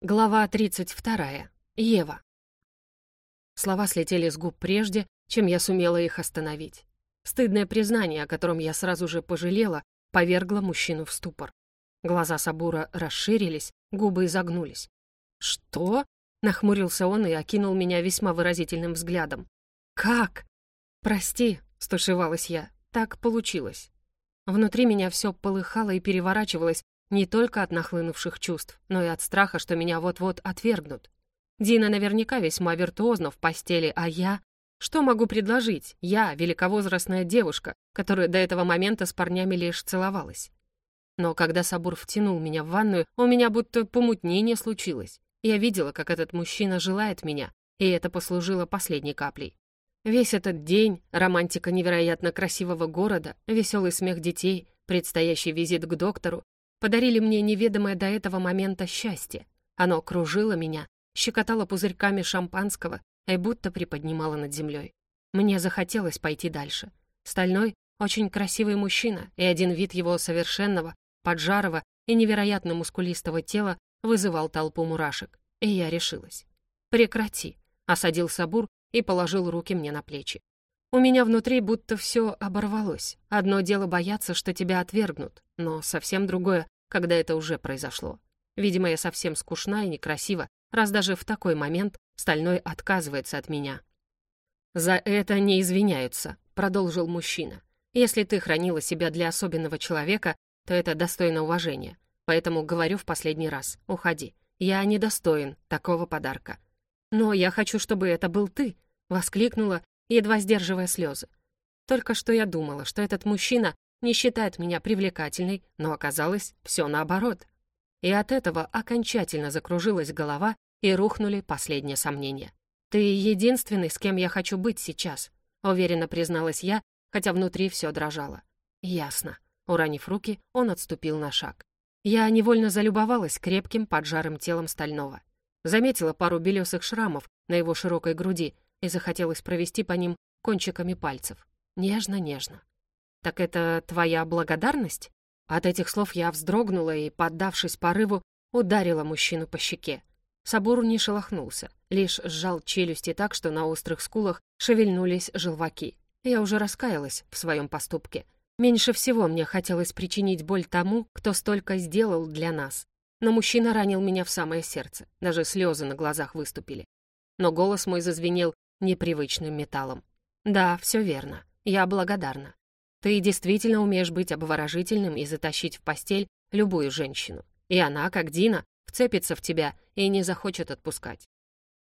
Глава 32. Ева. Слова слетели с губ прежде, чем я сумела их остановить. Стыдное признание, о котором я сразу же пожалела, повергло мужчину в ступор. Глаза Сабура расширились, губы изогнулись. «Что?» — нахмурился он и окинул меня весьма выразительным взглядом. «Как?» «Прости», — стушевалась я, — «так получилось». Внутри меня все полыхало и переворачивалось, не только от нахлынувших чувств, но и от страха, что меня вот-вот отвергнут. Дина наверняка весьма виртуозна в постели, а я... Что могу предложить? Я, великовозрастная девушка, которая до этого момента с парнями лишь целовалась. Но когда Сабур втянул меня в ванную, у меня будто помутнение случилось. Я видела, как этот мужчина желает меня, и это послужило последней каплей. Весь этот день, романтика невероятно красивого города, веселый смех детей, предстоящий визит к доктору, подарили мне неведомое до этого момента счастье. Оно кружило меня, щекотало пузырьками шампанского и будто приподнимало над землей. Мне захотелось пойти дальше. Стальной, очень красивый мужчина, и один вид его совершенного, поджарого и невероятно мускулистого тела вызывал толпу мурашек. И я решилась. «Прекрати», — осадил Сабур и положил руки мне на плечи. У меня внутри будто все оборвалось. Одно дело бояться, что тебя отвергнут, но совсем другое, когда это уже произошло. Видимо, я совсем скучна и некрасива, раз даже в такой момент Стальной отказывается от меня. «За это не извиняются», — продолжил мужчина. «Если ты хранила себя для особенного человека, то это достойно уважения. Поэтому говорю в последний раз, уходи. Я недостоин такого подарка». «Но я хочу, чтобы это был ты», — воскликнула едва сдерживая слезы. Только что я думала, что этот мужчина не считает меня привлекательной, но оказалось все наоборот. И от этого окончательно закружилась голова и рухнули последние сомнения. «Ты единственный, с кем я хочу быть сейчас», — уверенно призналась я, хотя внутри все дрожало. «Ясно». Уранив руки, он отступил на шаг. Я невольно залюбовалась крепким поджарым телом Стального. Заметила пару белесых шрамов на его широкой груди и захотелось провести по ним кончиками пальцев. Нежно-нежно. «Так это твоя благодарность?» От этих слов я вздрогнула и, поддавшись порыву, ударила мужчину по щеке. Сабур не шелохнулся, лишь сжал челюсти так, что на острых скулах шевельнулись желваки. Я уже раскаялась в своем поступке. Меньше всего мне хотелось причинить боль тому, кто столько сделал для нас. Но мужчина ранил меня в самое сердце, даже слезы на глазах выступили. Но голос мой зазвенел непривычным металлом. «Да, все верно. Я благодарна. Ты действительно умеешь быть обворожительным и затащить в постель любую женщину. И она, как Дина, вцепится в тебя и не захочет отпускать.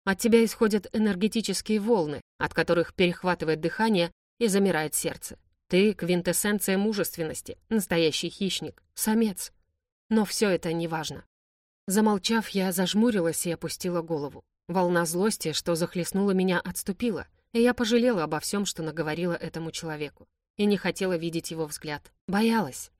От тебя исходят энергетические волны, от которых перехватывает дыхание и замирает сердце. Ты — квинтэссенция мужественности, настоящий хищник, самец. Но все это не важно. Замолчав, я зажмурилась и опустила голову. Волна злости, что захлестнула меня, отступила, и я пожалела обо всем, что наговорила этому человеку. И не хотела видеть его взгляд. Боялась.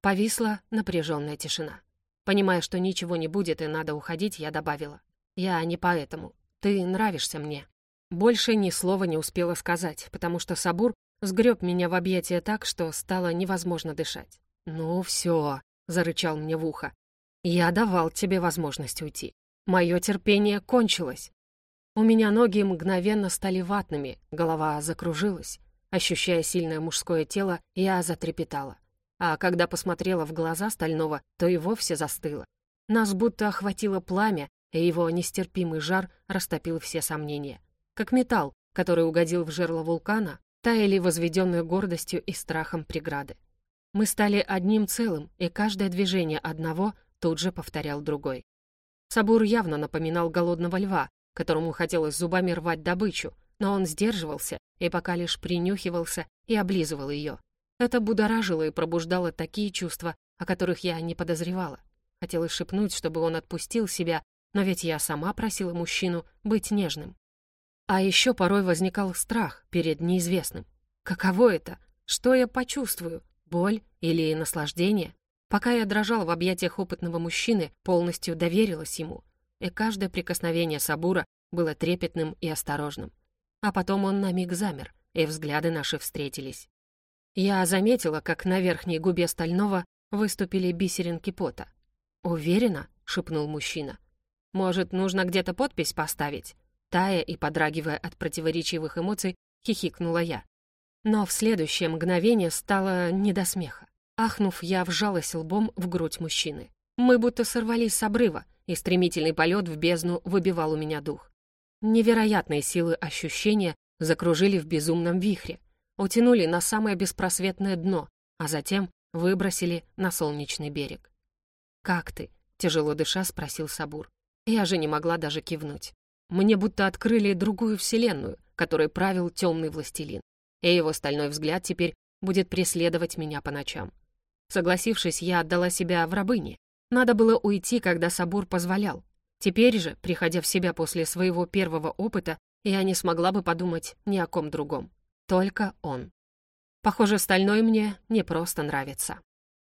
Повисла напряженная тишина. Понимая, что ничего не будет и надо уходить, я добавила. «Я не поэтому. Ты нравишься мне». Больше ни слова не успела сказать, потому что Сабур сгреб меня в объятия так, что стало невозможно дышать. «Ну все», — зарычал мне в ухо. «Я давал тебе возможность уйти. Мое терпение кончилось. У меня ноги мгновенно стали ватными, голова закружилась. Ощущая сильное мужское тело, я затрепетала. А когда посмотрела в глаза Стального, то и вовсе застыла. Нас будто охватило пламя, и его нестерпимый жар растопил все сомнения. Как металл, который угодил в жерло вулкана, таяли возведенную гордостью и страхом преграды. Мы стали одним целым, и каждое движение одного тут же повторял другой. Сабур явно напоминал голодного льва, которому хотелось зубами рвать добычу, но он сдерживался и пока лишь принюхивался и облизывал ее. Это будоражило и пробуждало такие чувства, о которых я не подозревала. Хотелось шепнуть, чтобы он отпустил себя, но ведь я сама просила мужчину быть нежным. А еще порой возникал страх перед неизвестным. Каково это? Что я почувствую? Боль или наслаждение? Пока я дрожала в объятиях опытного мужчины, полностью доверилась ему, и каждое прикосновение Сабура было трепетным и осторожным. А потом он на миг замер, и взгляды наши встретились. Я заметила, как на верхней губе Стального выступили бисеринки пота. «Уверена?» — шепнул мужчина. Может, нужно где-то подпись поставить?» Тая и подрагивая от противоречивых эмоций, хихикнула я. Но в следующее мгновение стало не до смеха. Ахнув, я вжалась лбом в грудь мужчины. Мы будто сорвались с обрыва, и стремительный полет в бездну выбивал у меня дух. Невероятные силы ощущения закружили в безумном вихре, утянули на самое беспросветное дно, а затем выбросили на солнечный берег. «Как ты?» — тяжело дыша спросил Сабур. Я же не могла даже кивнуть. Мне будто открыли другую вселенную, которой правил темный властелин, и его стальной взгляд теперь будет преследовать меня по ночам. Согласившись, я отдала себя в рабыне. Надо было уйти, когда Сабур позволял. Теперь же, приходя в себя после своего первого опыта, я не смогла бы подумать ни о ком другом. Только он. Похоже, стальной мне не просто нравится.